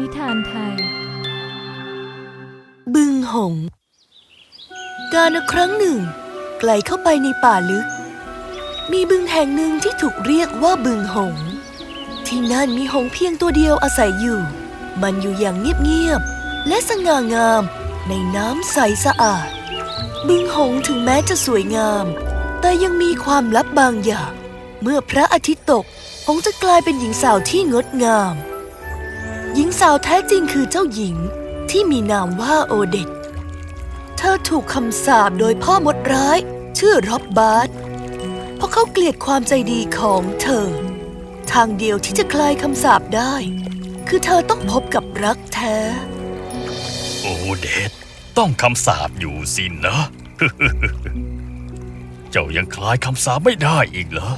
นิทานไทย บึงหง การครั้งหนึ่ง ไกลเข้าไปในป่าลึก มีบึงแห่งหนึ่งที่ถูกเรียกว่าบึงหง ที่นั่นมีหงเพียงตัวเดียวอาศัยอยู่ มันอยู่อย่างเงียบๆและสง่างามในน้ำใสสะอาด บึงหงถึงแม้จะสวยงาม แต่ยังมีความลับบางอย่าง เมื่อพระอาทิตย์ตก หงจะกลายเป็นหญิงสาวที่งดงาม หญิงสาวแท้จริงคือเจ้าหญิงที่มีนามว่าโอเดตเธอถูกคำสาปโดยพ่อมดร้าย ชื่อร็อบบาร์ตเพราะเขาเกลียดความใจดีของเธอ ทางเดียวที่จะคลายคำสาปได้ คือเธอต้องพบกับรักแท้ โอเดตต้องคำสาปอยู่สินะ เจ้ายังคลายคำสาปไม่ได้อีกเหรอ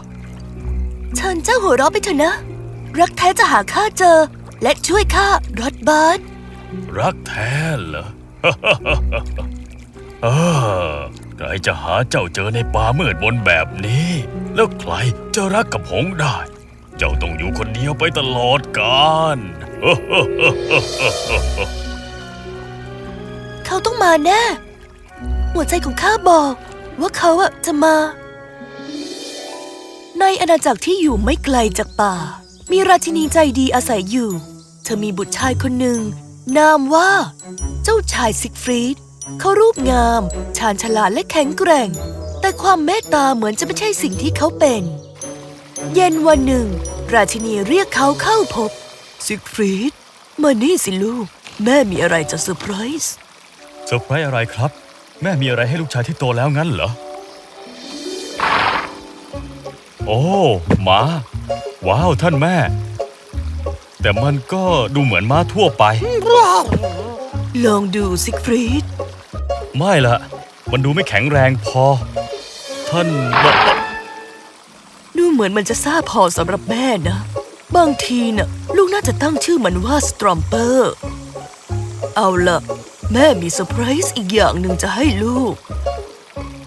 เชิญเจ้าหัวเราะไปเถอะนะ รักแท้จะหาข้าเจอ และช่วยข้ารอดบาร์ตรักแท้เหรอเออใครจะหาเจ้าเจอในป่ามืดมนแบบนี้ แล้วใครจะรักกับหงส์ได้ เจ้าต้องอยู่คนเดียวไปตลอดกาลเขาต้องมาแน่ หัวใจของข้าบอกว่าเขาอะจะมา ในอาณาจักรที่อยู่ไม่ไกลจากป่า มีราชินีใจดีอาศัยอยู่ เธอมีบุตรชายคนหนึ่ง นามว่า เจ้าชายซิกฟรีด เขารูปงาม ชาญฉลาดและแข็งแกร่ง แต่ความเมตตาเหมือนจะไม่ใช่สิ่งที่เขาเป็น เย็นวันหนึ่ง ราชินีเรียกเขาเข้าพบ ซิกฟรีด มานี่สิลูก แม่มีอะไรจะเซอร์ไพรส์ เซอร์ไพรส์อะไรครับ แม่มีอะไรให้ลูกชายที่โตแล้วงั้นเหรอ โอ้หมา ว้าวท่านแม่ แต่มันก็ดูเหมือนม้าทั่วไป ลองดูซิกฟรีด ไม่ละมันดูไม่แข็งแรงพอ ท่านบอกดูเหมือนมันจะซ่าพอสำหรับแม่นะ บางทีน่ะ ลูกน่าจะตั้งชื่อมันว่าสตรอมเปอร์ เอาล่ะแม่มีเซอร์ไพรส์อีกอย่างหนึ่งจะให้ลูก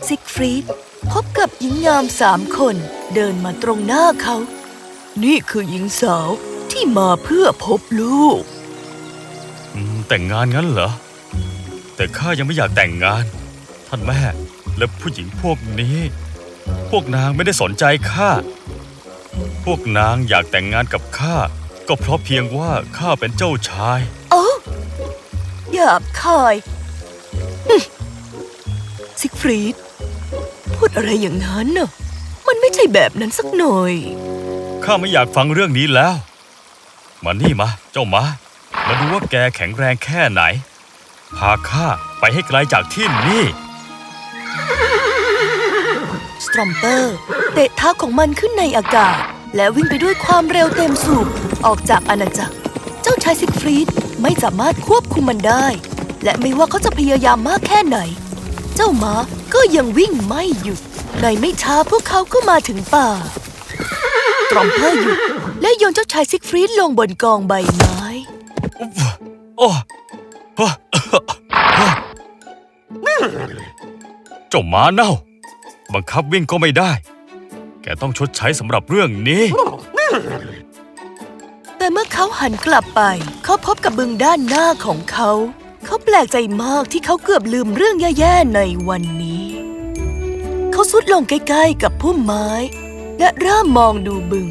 ซิกฟรีดพบกับหญิงงามสามคน เดินมาตรงหน้าเขา นี่คือหญิงสาวที่มาเพื่อพบลูกอืมแต่งงานงั้นเหรอ แต่ข้ายังไม่อยากแต่งงาน ท่านแม่ และผู้หญิงพวกนี้ พวกนางไม่ได้สนใจข้า พวกนางอยากแต่งงานกับข้า ก็เพราะเพียงว่าข้าเป็นเจ้าชายโอ้หยาบคายฮึ่มซิกฟรีด พูดอะไรอย่างนั้นน่ะ มันไม่ใช่แบบนั้นสักหน่อย ข้าไม่อยากฟังเรื่องนี้แล้ว มานี่มา เจ้ามา มาดูว่าแกแข็งแรงแค่ไหน พาข้าไปให้ไกลจากที่นี่ สตรอมเปอร์เตะเท้าของมันขึ้นในอากาศ และวิ่งไปด้วยความเร็วเต็มสูบออกจากอาณาจักร เจ้าชายซิกฟรีดไม่สามารถควบคุมมันได้ และไม่ว่าเขาจะพยายามมากแค่ไหน เจ้าม้าก็ยังวิ่งไม่หยุดในไม่ช้าพวกเขาก็มาถึงป่า ตรอมเปอร์หยุดและโยนเจ้าชายซิกฟรีดลงบนกองใบไม้โอ้ฮะฮะเจ้าหมาเน่า บังคับวิ่งก็ไม่ได้ แกต้องชดใช้สำหรับเรื่องนี้ แต่เมื่อเขาหันกลับไป เขาพบกับบึงด้านหน้าของเขา เขาแปลกใจมากที่เขาเกือบลืมเรื่องแย่ๆในวันนี้ เขาสุดลงใกล้ๆกับพุ่มไม้ และเริ่มมองดูบึง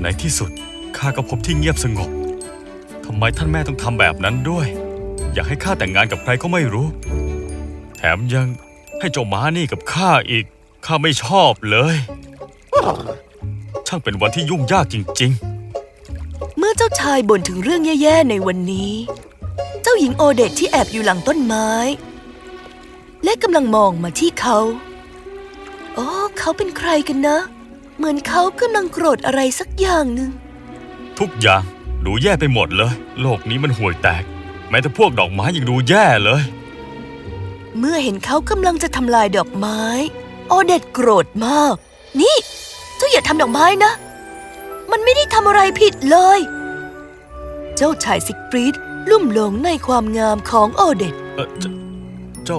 ในที่สุดข้าก็พบที่เงียบสงบทำไมท่านแม่ต้องทำแบบนั้นด้วย อยากให้ข้าแต่งงานกับใครก็ไม่รู้ แถมยังให้เจ้าม้านี่กับข้าอีกข้าไม่ชอบเลย ช่างเป็นวันที่ยุ่งยากจริงเมื่อเจ้าชายบ่นถึงเรื่องแย่ๆในวันนี้ เจ้าหญิงโอเดตที่แอบอยู่หลังต้นไม้ และกำลังมองมาที่เขาโอ้ เขาเป็นใครกันนะ เหมือนเขากำลังโกรธอะไรสักอย่างหนึ่งๆทุกอย่างดูแย่ไปหมดเลย โลกนี้มันห่วยแตก แม้แต่พวกดอกไม้ยังดูแย่เลย เมื่อเห็นเขากำลังจะทำลายดอกไม้โอเดตโกรธมาก นี่เจ้าอย่าทำดอกไม้นะ มันไม่ได้ทำอะไรผิดเลย เจ้าชายซิกฟรีดลุ่มหลงในความงามของโอเดตเออเจ้าเจ้า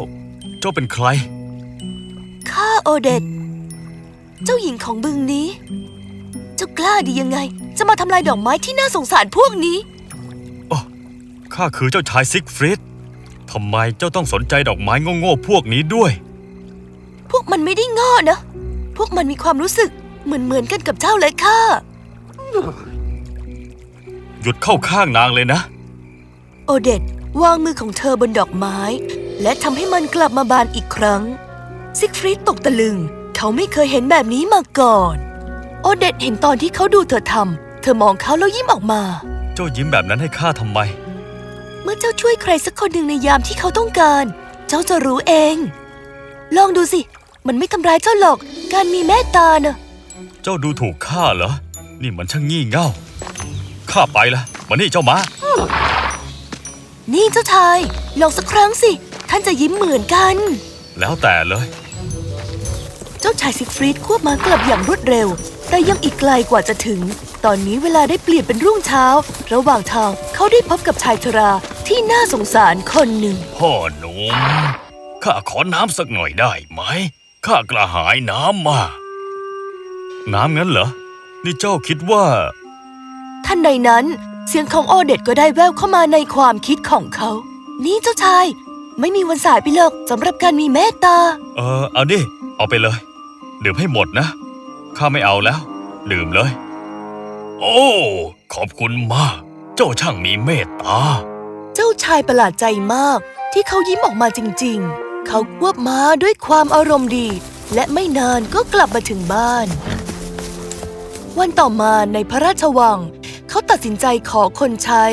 เจ้าเป็นใคร ข้าโอเดต เจ้าหญิงของบึงนี้ เจ้ากล้าดียังไง จะมาทำลายดอกไม้ที่น่าสงสารพวกนี้ ข้าคือเจ้าชายซิกฟริดทำไมเจ้าต้องสนใจดอกไม้โง่ๆพวกนี้ด้วย พวกมันไม่ได้โง่นะ พวกมันมีความรู้สึกเหมือนเหมือนๆกันกับเจ้าเลยค่ะ หยุดเข้าข้างนางเลยนะ โอเดตวางมือของเธอบนดอกไม้ และทำให้มันกลับมาบานอีกครั้ง ซิกฟรีดตกตะลึง เขาไม่เคยเห็นแบบนี้มาก่อน โอเดตเห็นตอนที่เขาดูเธอทำเธอมองเขาแล้วยิ้มออกมา เจ้ายิ้มแบบนั้นให้ข้าทำไม เมื่อเจ้าช่วยใครสักคนหนึ่งในยามที่เขาต้องการ เจ้าจะรู้เอง ลองดูสิ มันไม่ทำร้ายเจ้าหรอก การมีเมตตาเนอะเจ้าดูถูกข้าเหรอ นี่มันช่างงี่เง่า ข้าไปละมานี่เจ้าหมา นี่เจ้าชาย ลองสักครั้งสิ ท่านจะยิ้มเหมือนกัน แล้วแต่เลยเจ้าชายซิกฟรีดควบม้ากลับอย่างรวดเร็ว แต่ยังอีกไกลกว่าจะถึง ตอนนี้เวลาได้เปลี่ยนเป็นรุ่งเช้า ระหว่างทางเขาได้พบกับชายชราที่น่าสงสารคนหนึ่ง พ่อหนุ่มข้าขอน้ำสักหน่อยได้ไหม ข้ากระหายน้ำมาก น้ำงั้นเหรอ นี่เจ้าคิดว่า ท่านใดนั้น เสียงของโอเดตก็ได้แววเข้ามาในความคิดของเขา นี่เจ้าชาย ไม่มีวันสายไปหรอกสำหรับการมีเมตตา เออเอาดิ เอาไปเลย ดื่มให้หมดนะ ข้าไม่เอาแล้ว ดื่มเลย โอ้ ขอบคุณมาก เจ้าช่างมีเมตตา เจ้าชายประหลาดใจมากที่เขายิ้มออกมาจริง ๆ เขาควบม้าด้วยความอารมณ์ดี และไม่นานก็กลับมาถึงบ้าน วันต่อมาในพระราชวัง เขาตัดสินใจขอคนใช้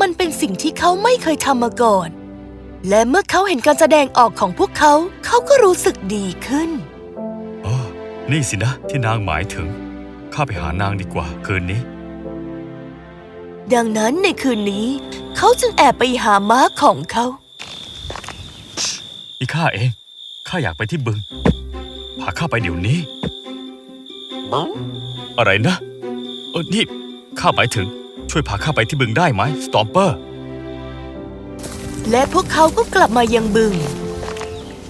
มันเป็นสิ่งที่เขาไม่เคยทำมาก่อน และเมื่อเขาเห็นการแสดงออกของพวกเขา เขาก็รู้สึกดีขึ้น นี่สินะที่นางหมายถึง ข้าไปหานางดีกว่า คืนนี้ ดังนั้นในคืนนี้ เขาจึงแอบไปหาม้าของเขา อีข้าเอง ข้าอยากไปที่บึง พาข้าไปเดี๋ยวนี้ อะไรนะ เออนี่ ข้าหมายถึง ช่วยพาข้าไปที่บึงได้ไหมสตอมเปอร์ และพวกเขาก็กลับมายังบึง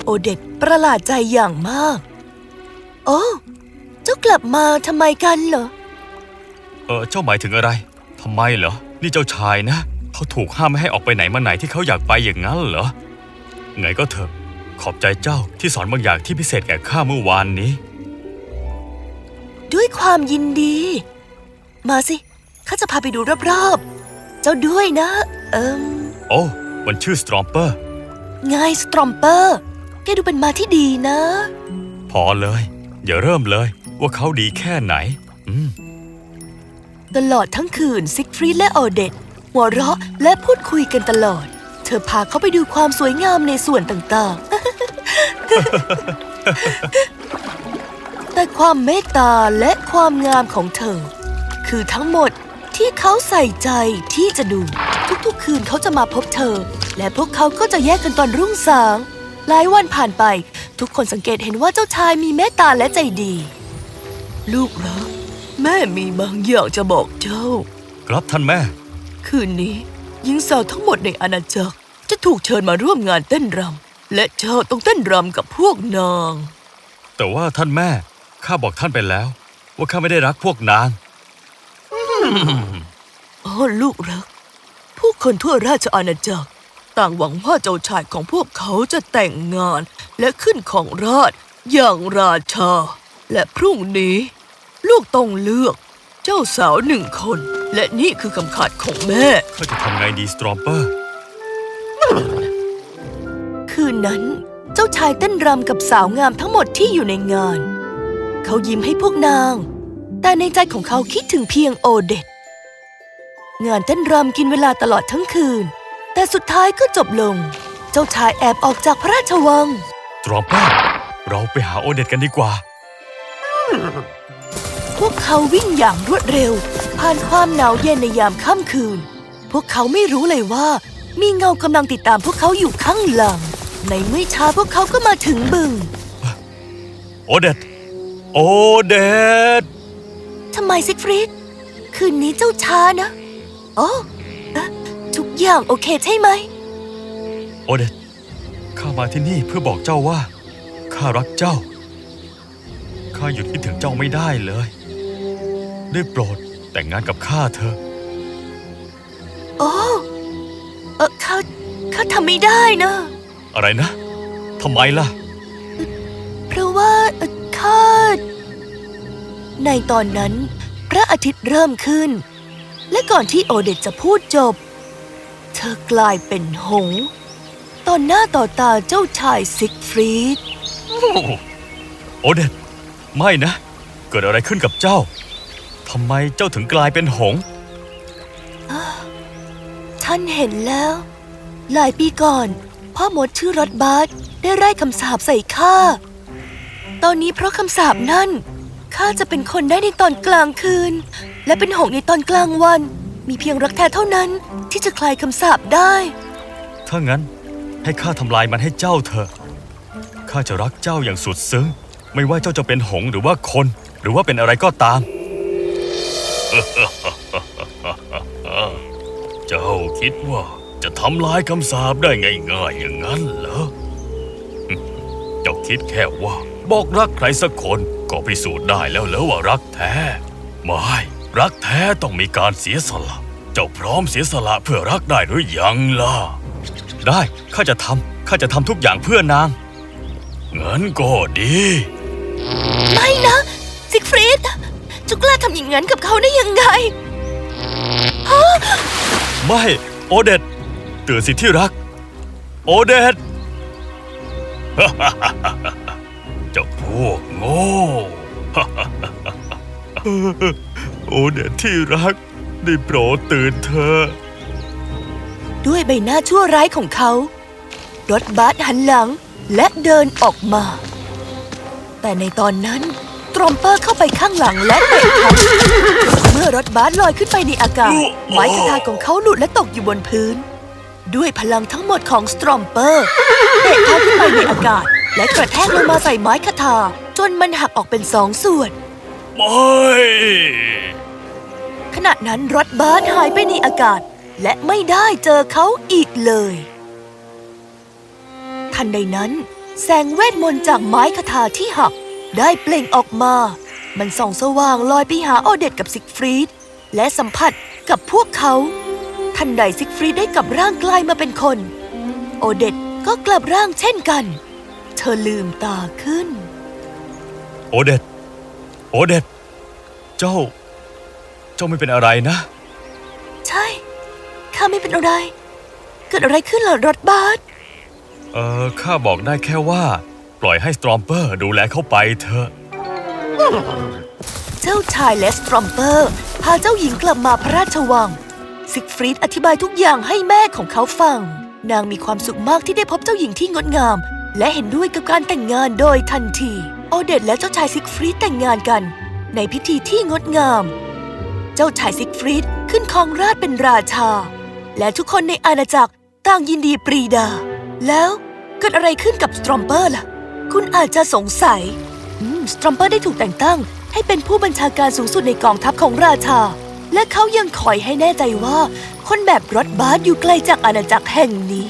โอเดตประหลาดใจอย่างมาก โอ้เจ้ากลับมาทำไมกันเหรอ เออเจ้าหมายถึงอะไรทำไมเหรอ นี่เจ้าชายนะ เขาถูกห้ามไม่ให้ออกไปไหนมาไหนที่เขาอยากไปอย่างนั้นเหรอ ไงก็เถอะ ขอบใจเจ้าที่สอนบางอย่างที่พิเศษแก่ข้าเมื่อวานนี้ ด้วยความยินดี มาสิข้าจะพาไปดูรอบๆ เจ้าด้วยนะ เอิมโอ้มันชื่อสตรอมเปอร์ ไงสตรอมเปอร์ แกดูเป็นมาที่ดีนะ พอเลย อย่าเริ่มเลยว่าเขาดีแค่ไหน อืม ตลอดทั้งคืนซิกฟรีดและโอเดตหัวเราะและพูดคุยกันตลอด เธอพาเขาไปดูความสวยงามในส่วนต่างๆ แต่ความเมตตาและความงามของเธอ คือทั้งหมดที่เขาใส่ใจที่จะดู ทุกๆ คืนเขาจะมาพบเธอ และพวกเขาก็จะแยกกันตอนรุ่งสาง หลายวันผ่านไป ทุกคนสังเกตเห็นว่าเจ้าชายมีเมตตาและใจดี ลูกรักแม่มีบางอย่างจะบอกเจ้า ครับท่านแม่ คืนนี้หญิงสาวทั้งหมดในอาณาจักรจะถูกเชิญมาร่วมงานเต้นรำและเจ้าต้องเต้นรำกับพวกนาง แต่ว่าท่านแม่ ข้าบอกท่านไปแล้ว ว่าข้าไม่ได้รักพวกนางอ๋อลูกรัก ผู้คนทั่วราชอาณาจักร ต่างหวังว่าเจ้าชายของพวกเขาจะแต่งงาน และขึ้นของราชย์อย่างราชา และพรุ่งนี้ ลูกต้องเลือกเจ้าสาวหนึ่งคน และนี่คือคำขาดของแม่ข้าจะทำไงดีสตรอมเปอร์ คืนนั้นเจ้าชายเต้นรำกับสาวงามทั้งหมดที่อยู่ในงาน เขายิ้มให้พวกนาง แต่ในใจของเขาคิดถึงเพียงโอเดตงานเต้นรำกินเวลาตลอดทั้งคืน แต่สุดท้ายก็จบลง เจ้าชายแอบออกจากพระราชวังส ตรอมเปอร์เราไปหาโอเดตกันดีกว่า พวกเขาวิ่งอย่างรวดเร็ว ผ่านความหนาวเย็นในยามค่ำคืน พวกเขาไม่รู้เลยว่า มีเงากำลังติดตามพวกเขาอยู่ข้างหลัง ในไม่ช้าพวกเขาก็มาถึงบึง โอเดตโอเดตทำไมซิกฟรีดคืนนี้เจ้าช้านะ โอ้เอ๊ะทุกอย่างโอเคใช่ไหม โอเดต ข้ามาที่นี่เพื่อบอกเจ้าว่า ข้ารักเจ้า ข้าหยุดคิดถึงเจ้าไม่ได้เลย ได้โปรดแต่งงานกับข้าเถอะโอ้ข้าข้าทำไม่ได้นะ อะไรนะทำไมล่ะ เพราะว่าเอ่อข้าในตอนนั้น พระอาทิตย์เริ่มขึ้น และก่อนที่โอเดตจะพูดจบ เธอกลายเป็นหงส์ ตอนหน้าต่อตาเจ้าชายซิกฟรีด โอเดตไม่นะ เกิดอะไรขึ้นกับเจ้าทำไมเจ้าถึงกลายเป็นหงส์ท่านเห็นแล้ว หลายปีก่อน พ่อมดชื่อรถบาสได้ไล่คำสาปใส่ข้า ตอนนี้เพราะคำสาปนั่นข้าจะเป็นคนได้ในตอนกลางคืน และเป็นหงส์ในตอนกลางวัน มีเพียงรักแท้เท่านั้นที่จะคลายคำสาปได้ ถ้างั้น ให้ข้าทำลายมันให้เจ้าเถอะ ข้าจะรักเจ้าอย่างสุดซึ้ง ไม่ว่าเจ้าจะเป็นหงส์หรือว่าคน หรือว่าเป็นอะไรก็ตาม เจ้าคิดว่าจะทำลายคำสาปได้ง่ายๆอย่างนั้นเหรอ เจ้าคิดแค่ว่า บอกรักใครสักคนก็พิสูจน์ได้แล้วเหรอว่ารักแท้ ไม่ รักแท้ต้องมีการเสียสละ เจ้าพร้อมเสียสละเพื่อรักได้หรือยังล่ะ ได้ข้าจะทำข้าจะทำทุกอย่างเพื่อนางงั้นก็ดี ไม่นะซิกฟรีดเจุกล้าทำอย่างนั้นกับเขาได้ยังไง ไม่ โอเดตตื่นสิที่รัก โอเดตเจ้าพวกโง่โอเดตที่รัก ได้โปรดตื่นเธอะ ด้วยใบหน้าชั่วร้ายของเขา รถบัสหันหลังและเดินออกมา แต่ในตอนนั้นตรอมเปอร์เข้าไปข้างหลังและเตะเขาเมื่อรถบัสลอยขึ้นไปในอากาศไม้คาถาของเขาหลุดและตกอยู่บนพื้น ด้วยพลังทั้งหมดของสตรอมเปอร์เตะเขาขึ้นไปในอากาศ และกระแทกลงมาใส่ไม้คาถาจนมันหักออกเป็นสองส่วนไม่ขณะนั้นรถบัสหายไปในอากาศ และไม่ได้เจอเขาอีกเลย ทันใดนั้น แสงเวทมนต์จากไม้คาถาที่หัก ได้เปล่งออกมา มันส่องสว่างลอยไปหาโอเดตกับซิกฟรีด และสัมผัสกับพวกเขา ทันใดซิกฟรีดได้กลับร่างกลายมาเป็นคน โอเดตก็กลับร่างเช่นกัน เธอลืมตาขึ้น โอเดตโอเดตเจ้า เจ้าไม่เป็นอะไรนะ ข้าไม่เป็นอะไร เกิดอะไรขึ้นเหรอรอธบาร์ตเออข้าบอกได้แค่ว่า ปล่อยให้สตรอมเปอร์ดูแลเขาไปเถอะ เจ้าชายและสตรอมเปอร์พาเจ้าหญิงกลับมาพระราชวังซิกฟรีดอธิบายทุกอย่างให้แม่ของเขาฟัง นางมีความสุขมากที่ได้พบเจ้าหญิงที่งดงาม และเห็นด้วยกับการแต่งงานโดยทันที โอเดตและเจ้าชายซิกฟรีดแต่งงานกัน ในพิธีที่งดงาม เจ้าชายซิกฟรีดขึ้นครองราชย์เป็นราชา และทุกคนในอาณาจักรต่างยินดีปรีดา แล้วเกิดอะไรขึ้นกับสตรอมเปอร์ล่ะ คุณอาจจะสงสัยสตรอมเปอร์ได้ถูกแต่งตั้ง ให้เป็นผู้บัญชาการสูงสุดในกองทัพของราชา และเขายังคอยให้แน่ใจว่า คนแบบรอธบาร์ตอยู่ไกลจากอาณาจักรแห่งนี้